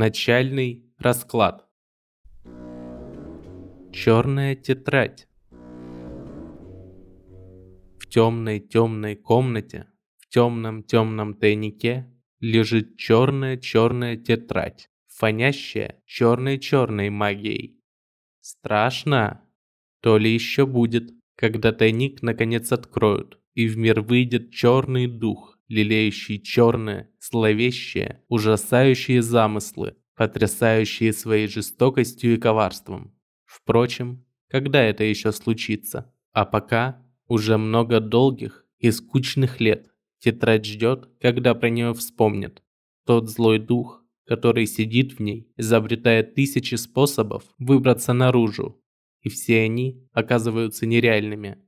Начальный расклад. Черная тетрадь. В темной темной комнате, в темном темном тайнике лежит черная черная тетрадь, фонящая черной черной магией. Страшно? То ли еще будет, когда тайник наконец откроют, и в мир выйдет черный дух, лелеющий черные, зловещие, ужасающие замыслы, потрясающие своей жестокостью и коварством. Впрочем, когда это еще случится? А пока уже много долгих и скучных лет тетрадь ждет, когда про нее вспомнят. Тот злой дух, который сидит в ней, изобретает тысячи способов выбраться наружу, и все они оказываются нереальными.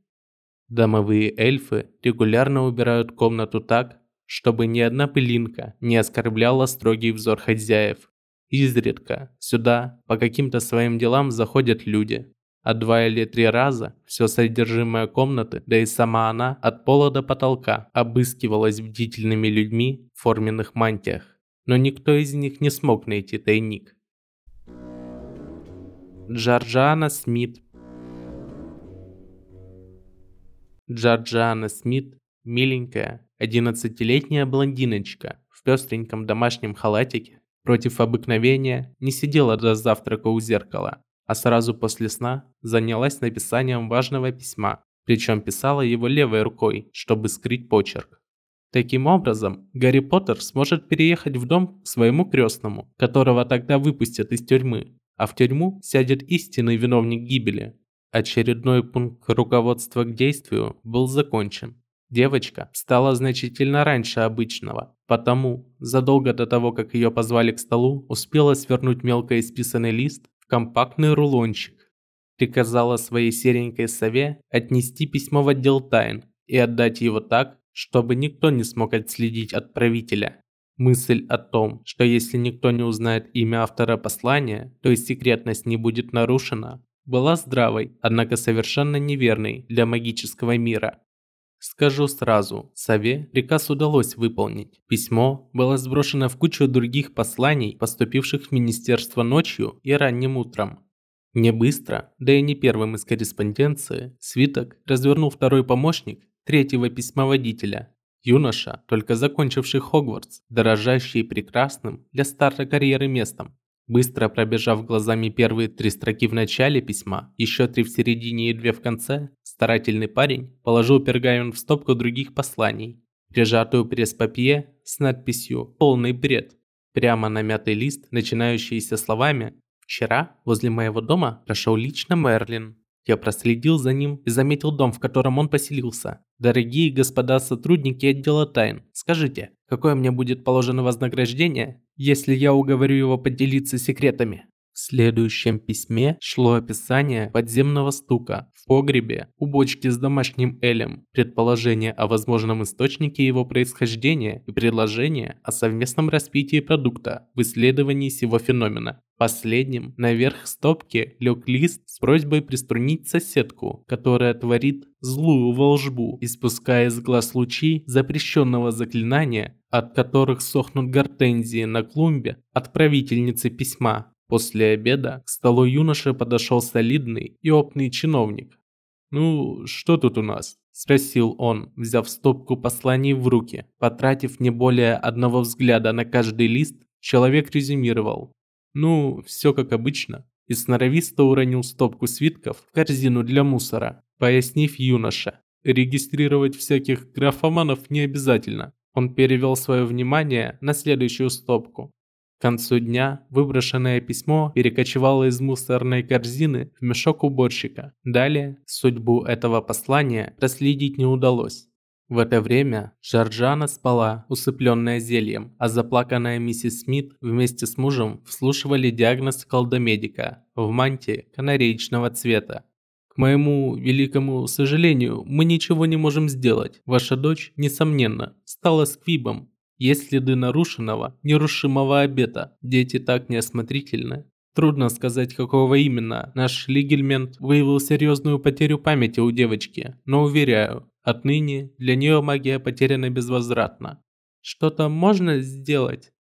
Домовые эльфы регулярно убирают комнату так, чтобы ни одна пылинка не оскорбляла строгий взор хозяев. Изредка сюда по каким-то своим делам заходят люди, а два или три раза все содержимое комнаты, да и сама она от пола до потолка обыскивалась бдительными людьми в форменных мантиях, но никто из них не смог найти тайник. Джорджана Смит Джорджана Смит, миленькая, одиннадцатилетняя блондиночка в пестреньком домашнем халатике, против обыкновения не сидела до завтрака у зеркала, а сразу после сна занялась написанием важного письма, причем писала его левой рукой, чтобы скрыть почерк. Таким образом, Гарри Поттер сможет переехать в дом к своему крестному, которого тогда выпустят из тюрьмы, а в тюрьму сядет истинный виновник гибели, Очередной пункт руководства к действию был закончен. Девочка встала значительно раньше обычного, потому, задолго до того, как ее позвали к столу, успела свернуть мелко исписанный лист в компактный рулончик. Приказала своей серенькой сове отнести письмо в отдел тайн и отдать его так, чтобы никто не смог отследить отправителя. Мысль о том, что если никто не узнает имя автора послания, то и секретность не будет нарушена, была здравой, однако совершенно неверной для магического мира. Скажу сразу, Сове приказ удалось выполнить. Письмо было сброшено в кучу других посланий, поступивших в министерство ночью и ранним утром. Не быстро, да и не первым из корреспонденции, свиток развернул второй помощник третьего письмоводителя. Юноша, только закончивший Хогвартс, дорожащий прекрасным для старта карьеры местом, Быстро пробежав глазами первые три строки в начале письма, еще три в середине и две в конце, старательный парень положил пергамент в стопку других посланий, прижатую пресс-папье с надписью «Полный бред», прямо на мятый лист, начинающийся словами «Вчера возле моего дома прошел лично Мерлин». Я проследил за ним и заметил дом, в котором он поселился. Дорогие господа сотрудники отдела тайн, скажите, какое мне будет положено вознаграждение, если я уговорю его поделиться секретами. В следующем письме шло описание подземного стука в погребе у бочки с домашним элем, предположение о возможном источнике его происхождения и предложение о совместном распитии продукта в исследовании сего феномена. Последним наверх стопки лег лист с просьбой приструнить соседку, которая творит злую волжбу, испуская из глаз лучи запрещенного заклинания, от которых сохнут гортензии на клумбе отправительницы письма. После обеда к столу юноши подошел солидный и опытный чиновник. «Ну, что тут у нас?» – спросил он, взяв стопку посланий в руки. Потратив не более одного взгляда на каждый лист, человек резюмировал. Ну, все как обычно. И сноровисто уронил стопку свитков в корзину для мусора, пояснив юноше. Регистрировать всяких графоманов не обязательно. Он перевел свое внимание на следующую стопку. К концу дня выброшенное письмо перекочевало из мусорной корзины в мешок уборщика. Далее судьбу этого послания проследить не удалось. В это время Джорджана спала, усыпленная зельем, а заплаканная миссис Смит вместе с мужем вслушивали диагноз колдомедика в мантии канареечного цвета. К моему великому сожалению, мы ничего не можем сделать. Ваша дочь, несомненно, стала сквибом. Есть следы нарушенного, нерушимого обета. Дети так неосмотрительны. Трудно сказать, какого именно. Наш Лигельмент выявил серьезную потерю памяти у девочки, но уверяю, Отныне для нее магия потеряна безвозвратно. Что-то можно сделать?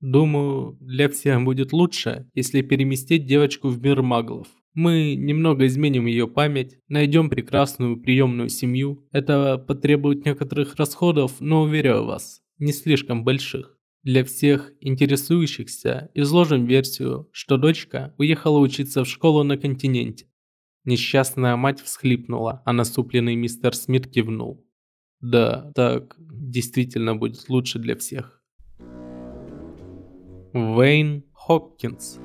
Думаю, для всех будет лучше, если переместить девочку в мир маглов. Мы немного изменим ее память, найдем прекрасную приемную семью. Это потребует некоторых расходов, но уверяю вас, не слишком больших. Для всех интересующихся изложим версию, что дочка уехала учиться в школу на континенте. Несчастная мать всхлипнула, а насупленный мистер Смит кивнул. Да, так действительно будет лучше для всех. Вейн Хопкинс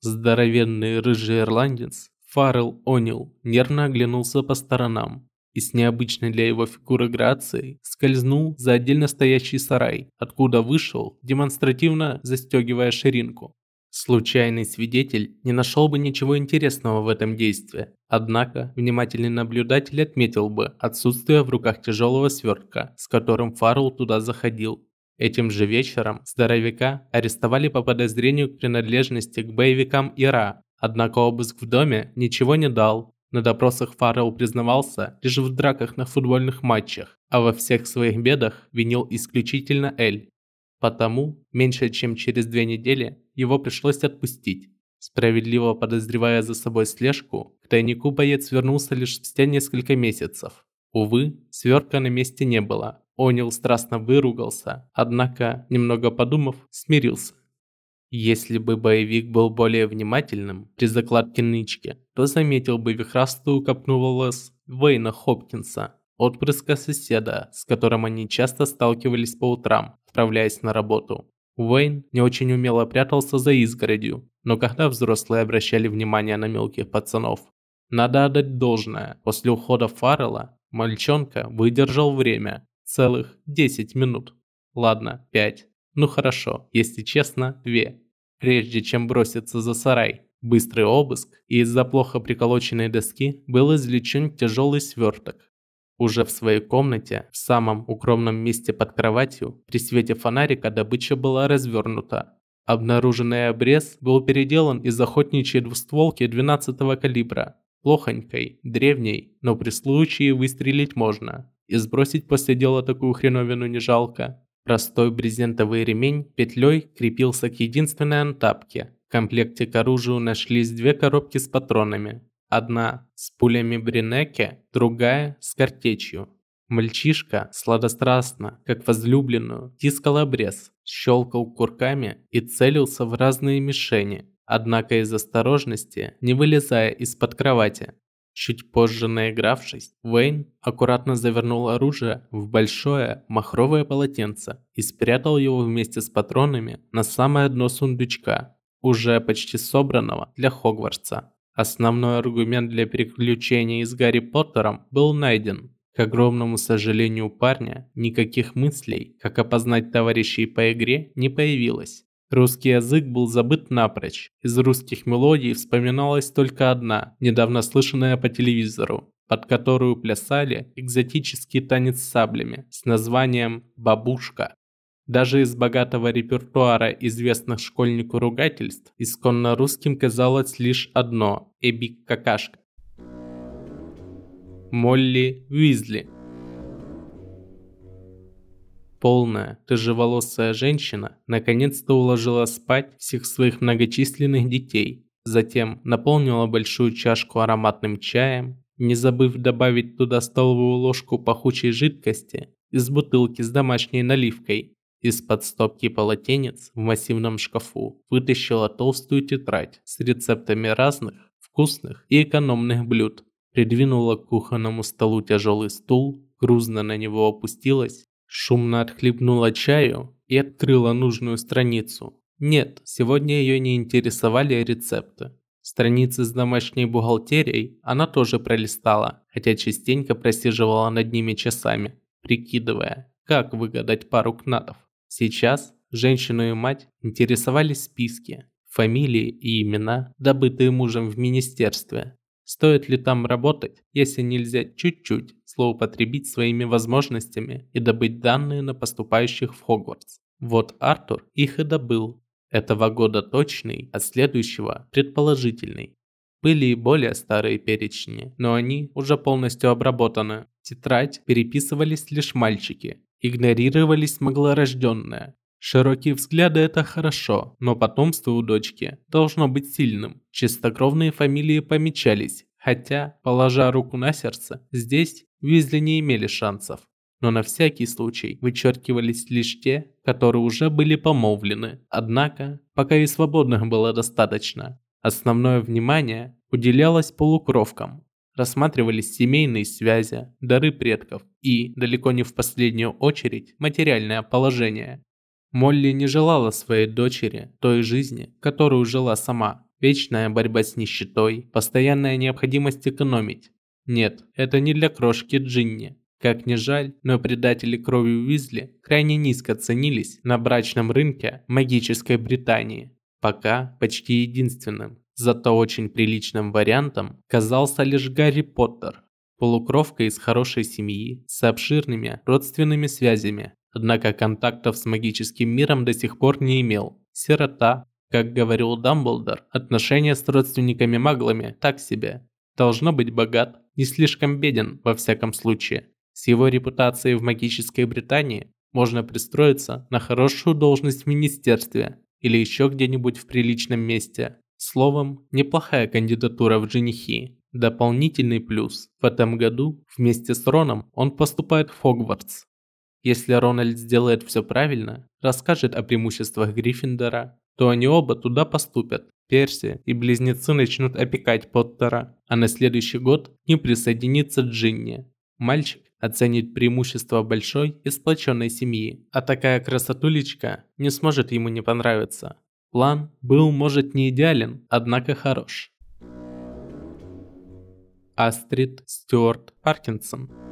Здоровенный рыжий ирландец Фаррелл О'Нил нервно оглянулся по сторонам и с необычной для его фигуры грацией скользнул за отдельно стоящий сарай, откуда вышел, демонстративно застегивая ширинку. Случайный свидетель не нашел бы ничего интересного в этом действии, однако внимательный наблюдатель отметил бы отсутствие в руках тяжелого свертка, с которым Фаррелл туда заходил. Этим же вечером здоровяка арестовали по подозрению к принадлежности к боевикам Ира, однако обыск в доме ничего не дал. На допросах Фаррелл признавался лишь в драках на футбольных матчах, а во всех своих бедах винил исключительно Эль. Потому, меньше чем через две недели, его пришлось отпустить. Справедливо подозревая за собой слежку, к тайнику боец вернулся лишь спустя несколько месяцев. Увы, свертка на месте не было. Онил страстно выругался, однако, немного подумав, смирился. Если бы боевик был более внимательным при закладке нычки, то заметил бы вихрастую копну волос Вейна Хопкинса, отпрыска соседа, с которым они часто сталкивались по утрам, отправляясь на работу. Уэйн не очень умело прятался за изгородью, но когда взрослые обращали внимание на мелких пацанов, надо отдать должное, после ухода Фаррелла мальчонка выдержал время, целых 10 минут. Ладно, 5. Ну хорошо, если честно, 2. Прежде чем броситься за сарай, быстрый обыск, и из-за плохо приколоченной доски был извлечен тяжелый сверток, уже в своей комнате, в самом укромном месте под кроватью, при свете фонарика добыча была развернута. Обнаруженный обрез был переделан из охотничьей двустволки 12-го калибра. Плохонькой, древней, но при случае выстрелить можно. И сбросить после дела такую хреновину не жалко. Простой брезентовый ремень петлей крепился к единственной антапке. В комплекте к оружию нашлись две коробки с патронами, Одна с пулями Бринеке, другая с картечью. Мальчишка сладострастно, как возлюбленную, тискал обрез, щелкал курками и целился в разные мишени, однако из осторожности, не вылезая из-под кровати. Чуть позже наигравшись, Уэйн аккуратно завернул оружие в большое махровое полотенце и спрятал его вместе с патронами на самое дно сундучка, уже почти собранного для Хогвартса. Основной аргумент для переключения с Гарри Поттером был найден. К огромному сожалению парня, никаких мыслей, как опознать товарищей по игре, не появилось. Русский язык был забыт напрочь. Из русских мелодий вспоминалась только одна, недавно слышанная по телевизору, под которую плясали экзотический танец с саблями с названием «Бабушка». Даже из богатого репертуара известных школьнику ругательств исконно русским казалось лишь одно – «эбик-какашка». Молли Уизли Полная, рыжеволосая женщина наконец-то уложила спать всех своих многочисленных детей, затем наполнила большую чашку ароматным чаем, не забыв добавить туда столовую ложку пахучей жидкости из бутылки с домашней наливкой из-под стопки полотенец в массивном шкафу вытащила толстую тетрадь с рецептами разных, вкусных и экономных блюд. Придвинула к кухонному столу тяжелый стул, грузно на него опустилась, шумно отхлебнула чаю и открыла нужную страницу. Нет, сегодня ее не интересовали рецепты. Страницы с домашней бухгалтерией она тоже пролистала, хотя частенько просиживала над ними часами, прикидывая, как выгадать пару кнатов. Сейчас женщину и мать интересовали списки, фамилии и имена, добытые мужем в министерстве. Стоит ли там работать, если нельзя чуть-чуть злоупотребить своими возможностями и добыть данные на поступающих в Хогвартс? Вот Артур их и добыл. Этого года точный, а следующего предположительный. Были и более старые перечни, но они уже полностью обработаны. Тетрадь переписывались лишь мальчики, Игнорировались смоглорожденные. Широкие взгляды – это хорошо, но потомство у дочки должно быть сильным. Чистокровные фамилии помечались, хотя, положа руку на сердце, здесь Визли не имели шансов. Но на всякий случай вычеркивались лишь те, которые уже были помолвлены. Однако, пока и свободных было достаточно, основное внимание уделялось полукровкам. Рассматривались семейные связи, дары предков и, далеко не в последнюю очередь, материальное положение. Молли не желала своей дочери той жизни, которую жила сама. Вечная борьба с нищетой, постоянная необходимость экономить. Нет, это не для крошки Джинни. Как ни жаль, но предатели крови Уизли крайне низко ценились на брачном рынке магической Британии. Пока почти единственным, зато очень приличным вариантом казался лишь Гарри Поттер. Полукровка из хорошей семьи с обширными родственными связями, однако контактов с магическим миром до сих пор не имел. Сирота, как говорил Дамблдор, отношения с родственниками-маглами так себе. Должно быть богат, не слишком беден во всяком случае. С его репутацией в магической Британии можно пристроиться на хорошую должность в министерстве или еще где-нибудь в приличном месте. Словом, неплохая кандидатура в женихи. Дополнительный плюс. В этом году вместе с Роном он поступает в Хогвартс. Если Рональд сделает все правильно, расскажет о преимуществах Гриффиндора, то они оба туда поступят. Перси и близнецы начнут опекать Поттера, а на следующий год ним присоединится Джинни. Мальчик оценит преимущество большой и сплоченной семьи, а такая красотулечка не сможет ему не понравиться. План был, может, не идеален, однако хорош. Астрид Стюарт Паркинсон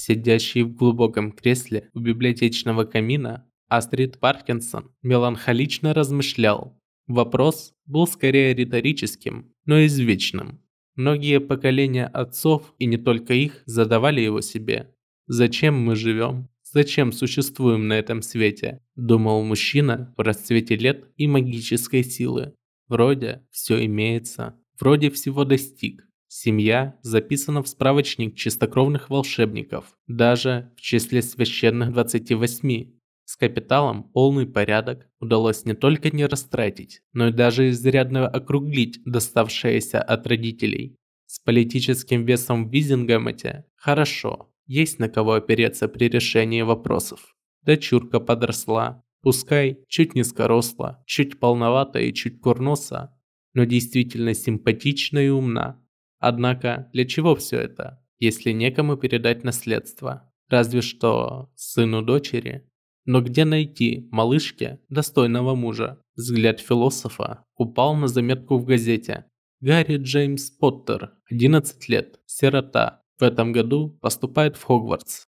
Сидящий в глубоком кресле у библиотечного камина, Астрид Паркинсон меланхолично размышлял. Вопрос был скорее риторическим, но извечным. Многие поколения отцов, и не только их, задавали его себе. «Зачем мы живем? Зачем существуем на этом свете?» Думал мужчина в расцвете лет и магической силы. Вроде все имеется, вроде всего достиг. Семья записана в справочник чистокровных волшебников, даже в числе священных 28. С капиталом полный порядок удалось не только не растратить, но и даже изрядно округлить доставшееся от родителей. С политическим весом в Визингамете хорошо, есть на кого опереться при решении вопросов. Дочурка подросла, пускай чуть низкоросла, чуть полновата и чуть курноса, но действительно симпатична и умна. Однако, для чего все это, если некому передать наследство? Разве что сыну дочери но где найти малышке достойного мужа? Взгляд философа упал на заметку в газете. Гарри Джеймс Поттер, 11 лет, сирота. В этом году поступает в Хогвартс.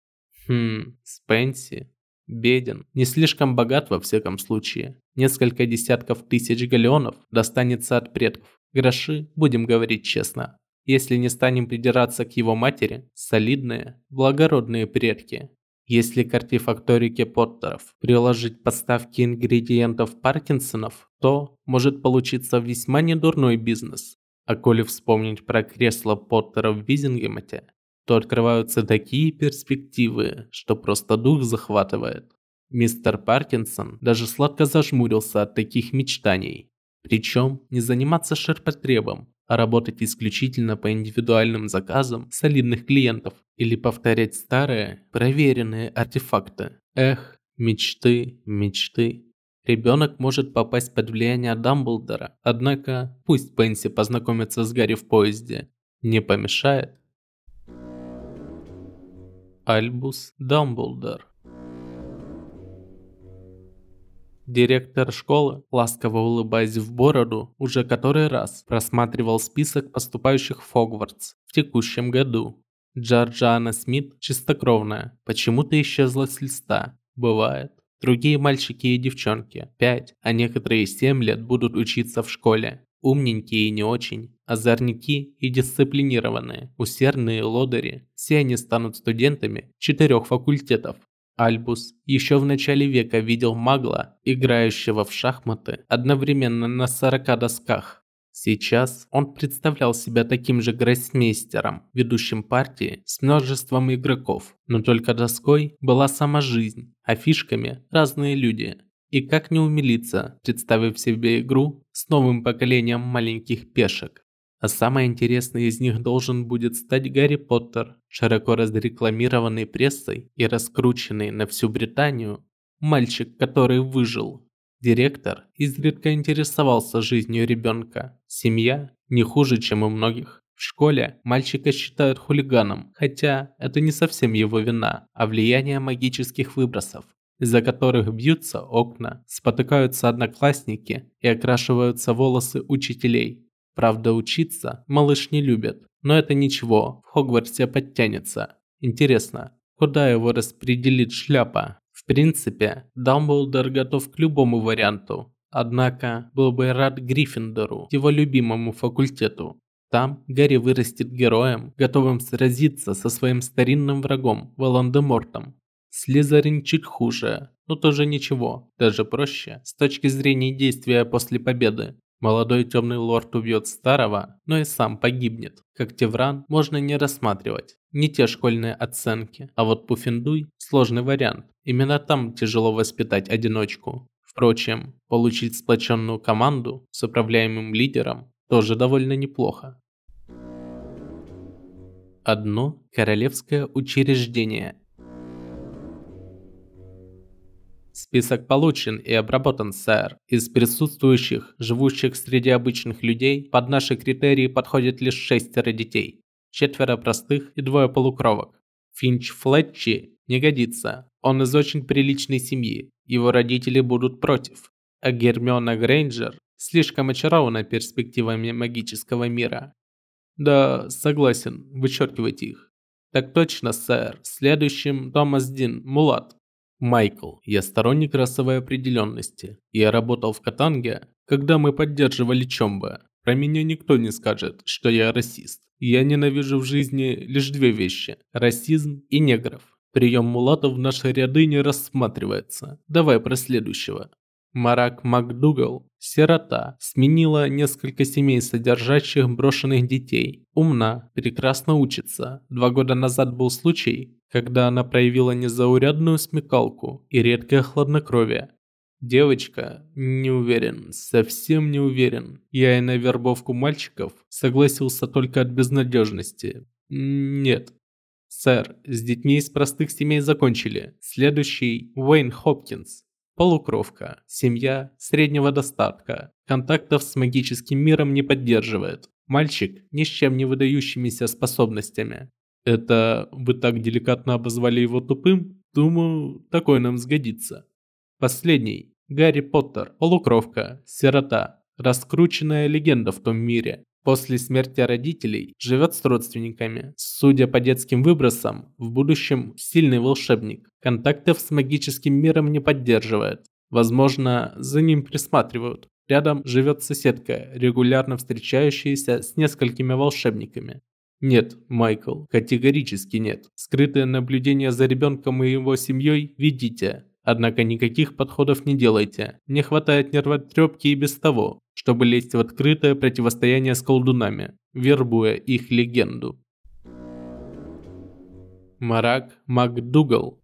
Хм, Спенси. Беден, не слишком богат во всяком случае. Несколько десятков тысяч галеонов достанется от предков. Гроши, будем говорить честно. Если не станем придираться к его матери, солидные, благородные предки. Если к артефакторике Поттеров приложить поставки ингредиентов Паркинсонов, то может получиться весьма недурной бизнес. А коли вспомнить про кресло Поттера в Визингемете, то открываются такие перспективы, что просто дух захватывает. Мистер Паркинсон даже сладко зажмурился от таких мечтаний. Причем не заниматься ширпотребом, а работать исключительно по индивидуальным заказам солидных клиентов или повторять старые, проверенные артефакты. Эх, мечты, мечты. Ребенок может попасть под влияние Дамблдора, однако пусть Пенси познакомится с Гарри в поезде. Не помешает. Альбус Дамблдор Директор школы, ласково улыбаясь в бороду, уже который раз просматривал список поступающих в Хогвартс в текущем году. Джорджиана Смит чистокровная, почему-то исчезла с листа. Бывает. Другие мальчики и девчонки, 5, а некоторые 7 лет будут учиться в школе. Умненькие и не очень, озорники и дисциплинированные, усердные лодыри. Все они станут студентами четырех факультетов. Альбус еще в начале века видел магла, играющего в шахматы одновременно на 40 досках. Сейчас он представлял себя таким же гроссмейстером, ведущим партии с множеством игроков, но только доской была сама жизнь, а фишками – разные люди. И как не умилиться, представив себе игру с новым поколением маленьких пешек. А самое интересное из них должен будет стать Гарри Поттер, широко разрекламированный прессой и раскрученный на всю Британию. Мальчик, который выжил. Директор изредка интересовался жизнью ребенка. Семья не хуже, чем у многих. В школе мальчика считают хулиганом, хотя это не совсем его вина, а влияние магических выбросов, из-за которых бьются окна, спотыкаются одноклассники и окрашиваются волосы учителей. Правда, учиться малыш не любит, но это ничего, в Хогвартсе подтянется. Интересно, куда его распределит шляпа? В принципе, Дамблдор готов к любому варианту. Однако, был бы рад Гриффиндору, его любимому факультету. Там Гарри вырастет героем, готовым сразиться со своим старинным врагом Волан-де-Мортом. Слизерин чуть хуже, но тоже ничего, даже проще с точки зрения действия после победы. Молодой темный лорд убьет старого, но и сам погибнет. Как Тевран можно не рассматривать. Не те школьные оценки. А вот Пуффендуй – сложный вариант. Именно там тяжело воспитать одиночку. Впрочем, получить сплоченную команду с управляемым лидером тоже довольно неплохо. Одно королевское учреждение Список получен и обработан, сэр. Из присутствующих, живущих среди обычных людей, под наши критерии подходит лишь шестеро детей. Четверо простых и двое полукровок. Финч Флетчи не годится. Он из очень приличной семьи. Его родители будут против. А Гермиона Грейнджер слишком очарована перспективами магического мира. Да, согласен, вычеркивайте их. Так точно, сэр. Следующим Томас Дин, Мулат. Майкл, я сторонник расовой определенности. Я работал в Катанге, когда мы поддерживали Чомба. Про меня никто не скажет, что я расист. Я ненавижу в жизни лишь две вещи – расизм и негров. Прием мулатов в наши ряды не рассматривается. Давай про следующего. Марак МакДугал, сирота, сменила несколько семей, содержащих брошенных детей. Умна, прекрасно учится. Два года назад был случай, когда она проявила незаурядную смекалку и редкое хладнокровие. Девочка, не уверен, совсем не уверен. Я и на вербовку мальчиков согласился только от безнадежности. Нет. Сэр, с детьми из простых семей закончили. Следующий Уэйн Хопкинс. Полукровка. Семья среднего достатка. Контактов с магическим миром не поддерживает. Мальчик ни с чем не выдающимися способностями. Это вы так деликатно обозвали его тупым? Думаю, такой нам сгодится. Последний. Гарри Поттер. Полукровка. Сирота. Раскрученная легенда в том мире. После смерти родителей живет с родственниками. Судя по детским выбросам, в будущем сильный волшебник. Контактов с магическим миром не поддерживает. Возможно, за ним присматривают. Рядом живет соседка, регулярно встречающаяся с несколькими волшебниками. Нет, Майкл, категорически нет. Скрытое наблюдение за ребенком и его семьей видите. Однако никаких подходов не делайте. Не хватает нервотрепки и без того, чтобы лезть в открытое противостояние с колдунами, вербуя их легенду. Марак МакДугал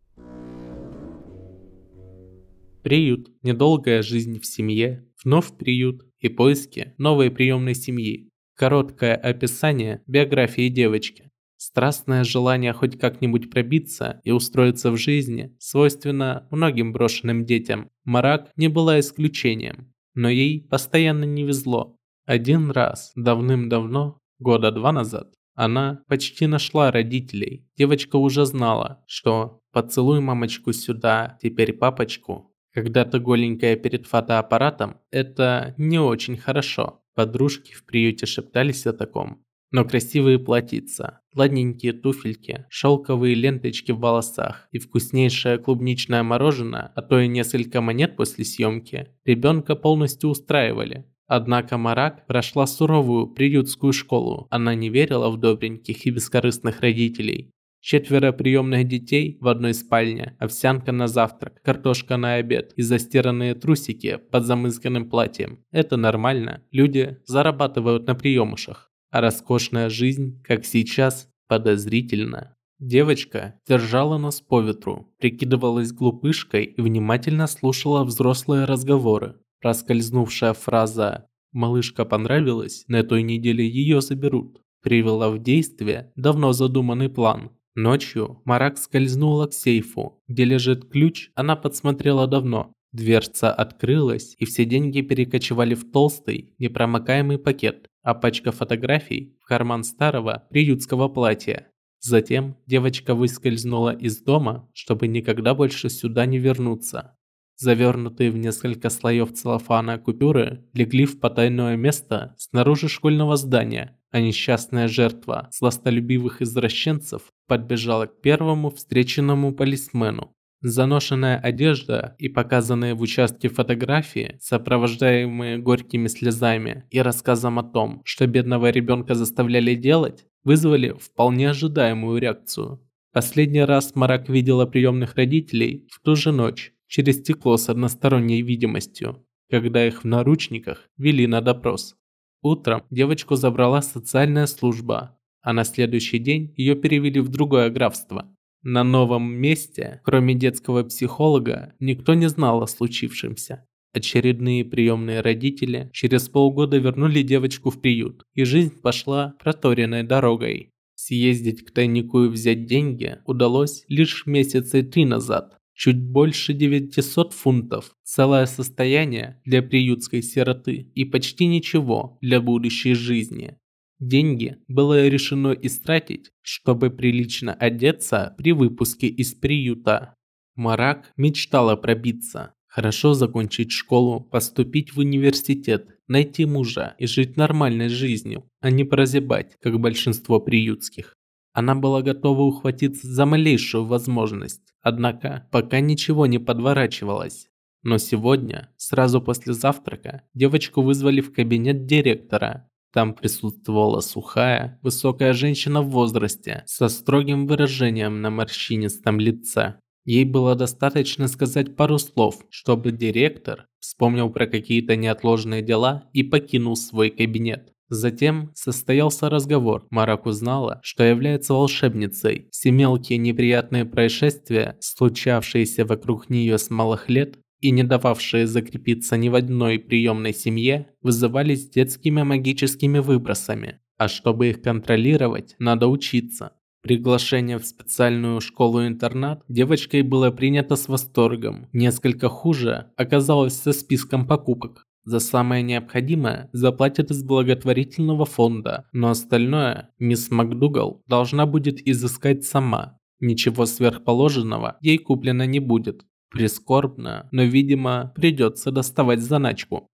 Приют, недолгая жизнь в семье, вновь приют и поиски новой приемной семьи. Короткое описание биографии девочки. Страстное желание хоть как-нибудь пробиться и устроиться в жизни свойственно многим брошенным детям. Марак не была исключением, но ей постоянно не везло. Один раз, давным-давно, года два назад, она почти нашла родителей. Девочка уже знала, что «поцелуй мамочку сюда, теперь папочку». Когда-то голенькая перед фотоаппаратом – это не очень хорошо. Подружки в приюте шептались о таком. Но красивые платьица, ладненькие туфельки, шелковые ленточки в волосах и вкуснейшее клубничное мороженое, а то и несколько монет после съемки, ребенка полностью устраивали. Однако Марак прошла суровую приютскую школу. Она не верила в добреньких и бескорыстных родителей. Четверо приемных детей в одной спальне, овсянка на завтрак, картошка на обед и застиранные трусики под замызганным платьем. Это нормально. Люди зарабатывают на приемышах. А роскошная жизнь, как сейчас, подозрительно. Девочка держала нос по ветру, прикидывалась глупышкой и внимательно слушала взрослые разговоры. Проскользнувшая фраза «малышка понравилась, на той неделе ее заберут» привела в действие давно задуманный план. Ночью Марак скользнула к сейфу, где лежит ключ, она подсмотрела давно. Дверца открылась, и все деньги перекочевали в толстый, непромокаемый пакет, а пачка фотографий в карман старого приютского платья. Затем девочка выскользнула из дома, чтобы никогда больше сюда не вернуться. Завернутые в несколько слоев целлофана купюры легли в потайное место снаружи школьного здания, а несчастная жертва сластолюбивых извращенцев подбежала к первому встреченному полисмену. Заношенная одежда и показанные в участке фотографии, сопровождаемые горькими слезами и рассказом о том, что бедного ребенка заставляли делать, вызвали вполне ожидаемую реакцию. Последний раз Марак видела приемных родителей в ту же ночь, через стекло с односторонней видимостью, когда их в наручниках вели на допрос. Утром девочку забрала социальная служба, а на следующий день ее перевели в другое графство. На новом месте, кроме детского психолога, никто не знал о случившемся. Очередные приемные родители через полгода вернули девочку в приют, и жизнь пошла проторенной дорогой. Съездить к тайнику и взять деньги удалось лишь месяца три назад, чуть больше 900 фунтов, целое состояние для приютской сироты и почти ничего для будущей жизни. Деньги было решено истратить, чтобы прилично одеться при выпуске из приюта. Марак мечтала пробиться, хорошо закончить школу, поступить в университет, найти мужа и жить нормальной жизнью, а не прозябать, как большинство приютских. Она была готова ухватиться за малейшую возможность, однако пока ничего не подворачивалось. Но сегодня, сразу после завтрака, девочку вызвали в кабинет директора. Там присутствовала сухая, высокая женщина в возрасте со строгим выражением на морщинистом лице. Ей было достаточно сказать пару слов, чтобы директор вспомнил про какие-то неотложные дела и покинул свой кабинет. Затем состоялся разговор. Марак узнала, что является волшебницей. Все мелкие неприятные происшествия, случавшиеся вокруг нее с малых лет и не дававшие закрепиться ни в одной приемной семье, вызывались детскими магическими выбросами. А чтобы их контролировать, надо учиться. Приглашение в специальную школу-интернат девочкой было принято с восторгом. Несколько хуже оказалось со списком покупок. За самое необходимое заплатят из благотворительного фонда, но остальное мисс МакДугал должна будет изыскать сама. Ничего сверхположенного ей куплено не будет. Прискорбно, но, видимо, придется доставать заначку.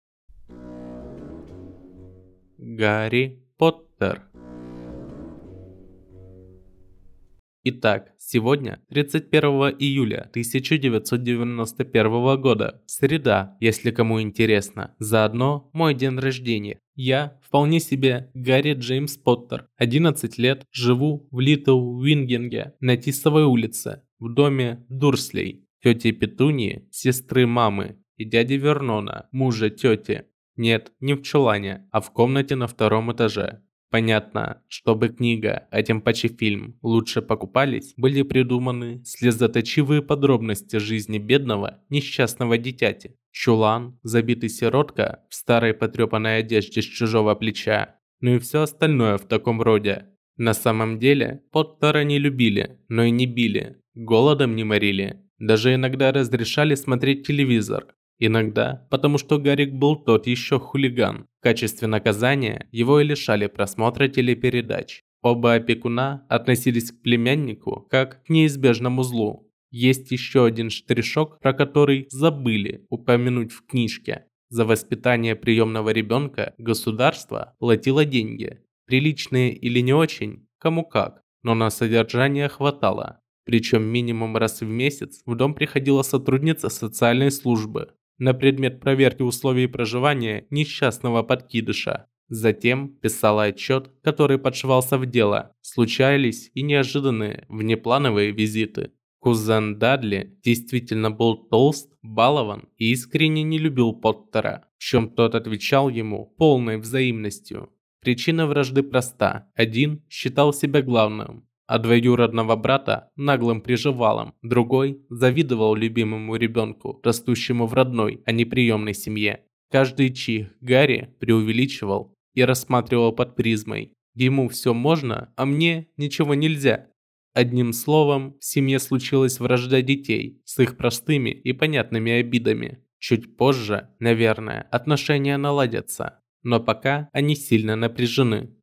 Гарри Поттер Итак, сегодня 31 июля 1991 года, среда, если кому интересно. Заодно мой день рождения. Я вполне себе Гарри Джеймс Поттер, 11 лет, живу в Литл Уингенге на Тисовой улице, в доме Дурслей, тети Петунии, сестры мамы и дяди Вернона, мужа тети. Нет, не в чулане, а в комнате на втором этаже. Понятно, чтобы книга, а тем паче фильм, лучше покупались, были придуманы слезоточивые подробности жизни бедного, несчастного дитяти. Чулан, забитый сиротка в старой потрепанной одежде с чужого плеча, ну и все остальное в таком роде. На самом деле, Поттера не любили, но и не били, голодом не морили, даже иногда разрешали смотреть телевизор, Иногда, потому что Гарик был тот еще хулиган. В качестве наказания его и лишали просмотра телепередач. Оба опекуна относились к племяннику как к неизбежному злу. Есть еще один штришок, про который забыли упомянуть в книжке. За воспитание приемного ребенка государство платило деньги. Приличные или не очень, кому как, но на содержание хватало. Причем минимум раз в месяц в дом приходила сотрудница социальной службы, на предмет проверки условий проживания несчастного подкидыша. Затем писала отчет, который подшивался в дело, случались и неожиданные внеплановые визиты. Кузен Дадли действительно был толст, балован и искренне не любил Поттера, в чем тот отвечал ему полной взаимностью. Причина вражды проста. Один считал себя главным, а двоюродного брата – наглым приживалом. Другой завидовал любимому ребенку, растущему в родной, а не приемной семье. Каждый чих Гарри преувеличивал и рассматривал под призмой. Ему все можно, а мне ничего нельзя. Одним словом, в семье случилась вражда детей с их простыми и понятными обидами. Чуть позже, наверное, отношения наладятся, но пока они сильно напряжены.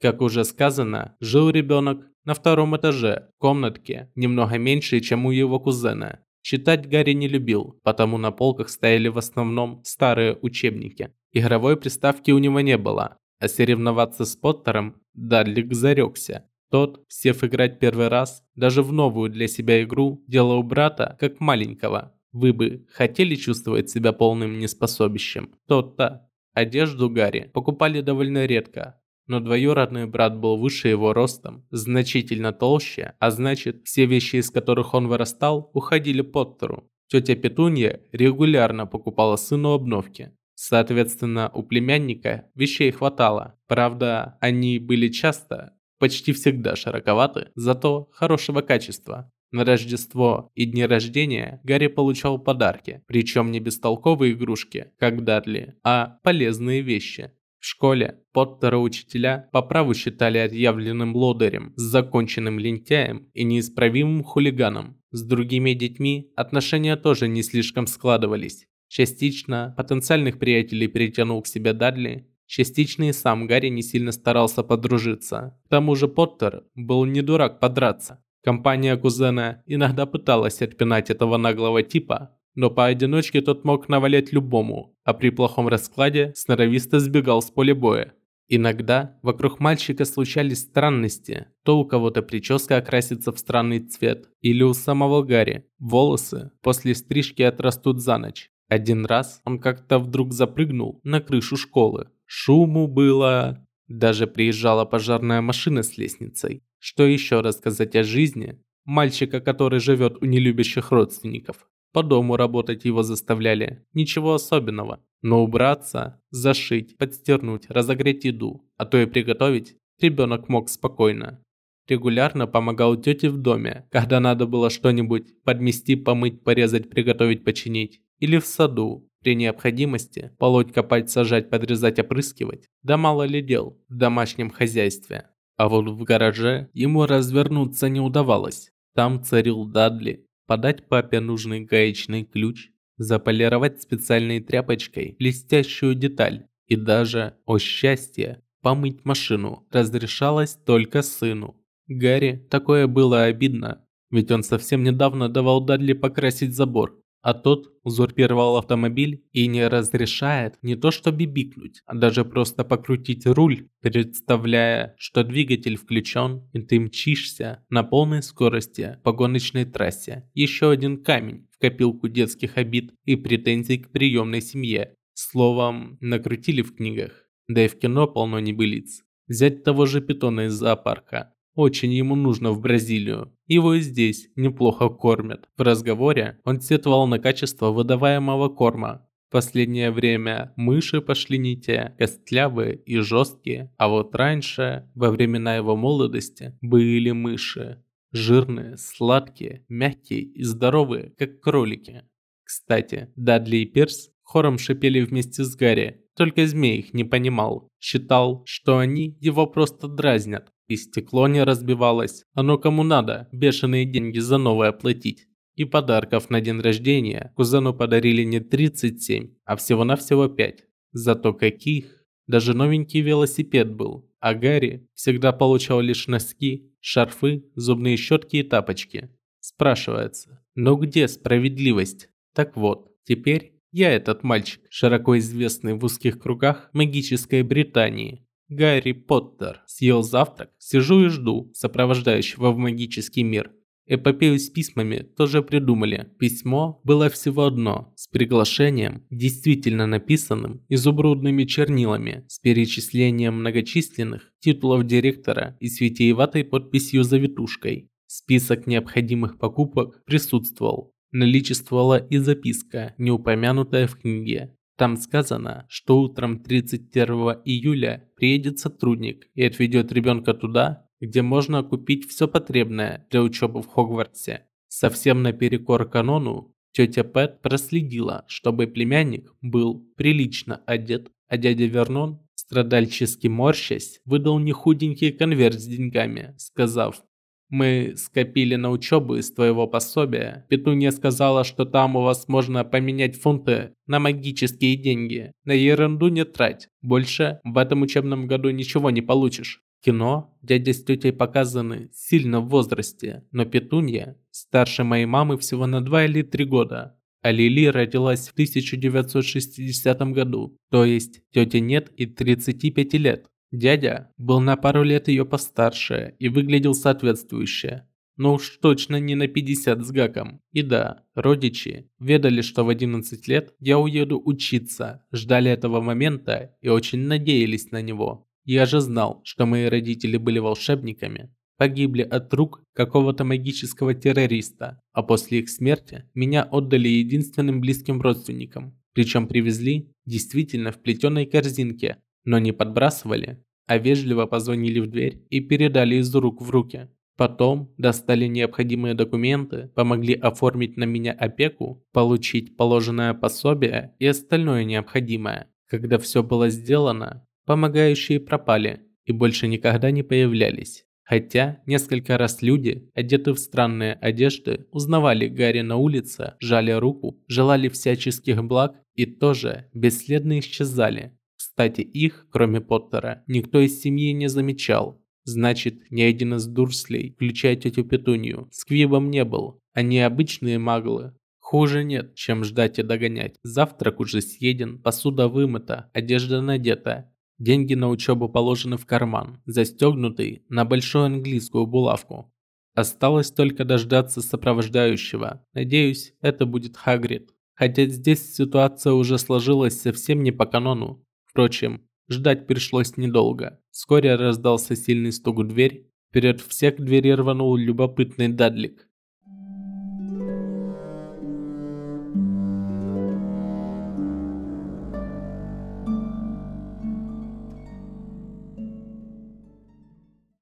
Как уже сказано, жил ребенок на втором этаже, в комнатке, немного меньше, чем у его кузена. Читать Гарри не любил, потому на полках стояли в основном старые учебники. Игровой приставки у него не было, а соревноваться с Поттером Дадлик зарекся. Тот, сев играть первый раз, даже в новую для себя игру, делал брата как маленького. Вы бы хотели чувствовать себя полным неспособищем? Тот-то. Одежду Гарри покупали довольно редко, но двоюродный брат был выше его ростом, значительно толще, а значит, все вещи, из которых он вырастал, уходили Поттеру. Тетя Петунья регулярно покупала сыну обновки. Соответственно, у племянника вещей хватало. Правда, они были часто, почти всегда широковаты, зато хорошего качества. На Рождество и дни рождения Гарри получал подарки, причем не бестолковые игрушки, как Дадли, а полезные вещи. В школе Поттера учителя по праву считали отъявленным лодырем, законченным лентяем и неисправимым хулиганом. С другими детьми отношения тоже не слишком складывались. Частично потенциальных приятелей перетянул к себе Дадли, частично и сам Гарри не сильно старался подружиться. К тому же Поттер был не дурак подраться. Компания кузена иногда пыталась отпинать этого наглого типа, но поодиночке тот мог навалять любому, а при плохом раскладе сноровисто сбегал с поля боя. Иногда вокруг мальчика случались странности. То у кого-то прическа окрасится в странный цвет, или у самого Гарри волосы после стрижки отрастут за ночь. Один раз он как-то вдруг запрыгнул на крышу школы. Шуму было... Даже приезжала пожарная машина с лестницей. Что еще рассказать о жизни? Мальчика, который живет у нелюбящих родственников. По дому работать его заставляли. Ничего особенного. Но убраться, зашить, подстернуть, разогреть еду, а то и приготовить, ребенок мог спокойно. Регулярно помогал тете в доме, когда надо было что-нибудь подмести, помыть, порезать, приготовить, починить. Или в саду, при необходимости, полоть, копать, сажать, подрезать, опрыскивать. Да мало ли дел в домашнем хозяйстве. А вот в гараже ему развернуться не удавалось. Там царил Дадли. Подать папе нужный гаечный ключ, заполировать специальной тряпочкой блестящую деталь и даже, о счастье, помыть машину разрешалось только сыну. Гарри такое было обидно, ведь он совсем недавно давал Дадли покрасить забор, а тот узурпировал автомобиль и не разрешает не то что бибикнуть, а даже просто покрутить руль, представляя, что двигатель включен и ты мчишься на полной скорости по гоночной трассе. Еще один камень в копилку детских обид и претензий к приемной семье. Словом, накрутили в книгах. Да и в кино полно небылиц. Взять того же питона из зоопарка. Очень ему нужно в Бразилию. Его и здесь неплохо кормят. В разговоре он сетовал на качество выдаваемого корма. В последнее время мыши пошли не те, костлявые и жесткие, а вот раньше, во времена его молодости, были мыши. Жирные, сладкие, мягкие и здоровые, как кролики. Кстати, Дадли и Пирс хором шипели вместе с Гарри, только змей их не понимал. Считал, что они его просто дразнят, и стекло не разбивалось. Оно кому надо, бешеные деньги за новое платить. И подарков на день рождения кузену подарили не 37, а всего-навсего 5. Зато каких! Даже новенький велосипед был, а Гарри всегда получал лишь носки, шарфы, зубные щетки и тапочки. Спрашивается, но где справедливость? Так вот, теперь я этот мальчик, широко известный в узких кругах магической Британии. Гарри Поттер. Съел завтрак, сижу и жду сопровождающего в магический мир. Эпопею с письмами тоже придумали. Письмо было всего одно, с приглашением, действительно написанным изумрудными чернилами, с перечислением многочисленных титулов директора и с витиеватой подписью-завитушкой. Список необходимых покупок присутствовал. Наличествовала и записка, не упомянутая в книге. Там сказано, что утром 31 июля приедет сотрудник и отведет ребенка туда, где можно купить все потребное для учебы в Хогвартсе. Совсем наперекор канону, тетя Пэт проследила, чтобы племянник был прилично одет, а дядя Вернон, страдальчески морщась, выдал не худенький конверт с деньгами, сказав «Мы скопили на учебу из твоего пособия. Петунья сказала, что там у вас можно поменять фунты на магические деньги. На ерунду не трать. Больше в этом учебном году ничего не получишь кино дядя с тетей показаны сильно в возрасте, но Петунья старше моей мамы всего на 2 или 3 года, а Лили родилась в 1960 году, то есть тете нет и 35 лет. Дядя был на пару лет ее постарше и выглядел соответствующе, но уж точно не на 50 с гаком. И да, родичи ведали, что в 11 лет я уеду учиться, ждали этого момента и очень надеялись на него. Я же знал, что мои родители были волшебниками, погибли от рук какого-то магического террориста, а после их смерти меня отдали единственным близким родственникам, причем привезли действительно в плетеной корзинке, но не подбрасывали, а вежливо позвонили в дверь и передали из рук в руки. Потом достали необходимые документы, помогли оформить на меня опеку, получить положенное пособие и остальное необходимое. Когда все было сделано, Помогающие пропали и больше никогда не появлялись. Хотя несколько раз люди, одеты в странные одежды, узнавали Гарри на улице, жали руку, желали всяческих благ и тоже бесследно исчезали. Кстати, их, кроме Поттера, никто из семьи не замечал. Значит, ни один из Дурслей, включая тетю Петунью, с Квибом не был. Они обычные маглы. Хуже нет, чем ждать и догонять. Завтрак уже съеден, посуда вымыта, одежда надета, Деньги на учебу положены в карман, застегнутый на большую английскую булавку. Осталось только дождаться сопровождающего. Надеюсь, это будет Хагрид. Хотя здесь ситуация уже сложилась совсем не по канону. Впрочем, ждать пришлось недолго. Вскоре раздался сильный стук в дверь. Вперед всех двери рванул любопытный Дадлик.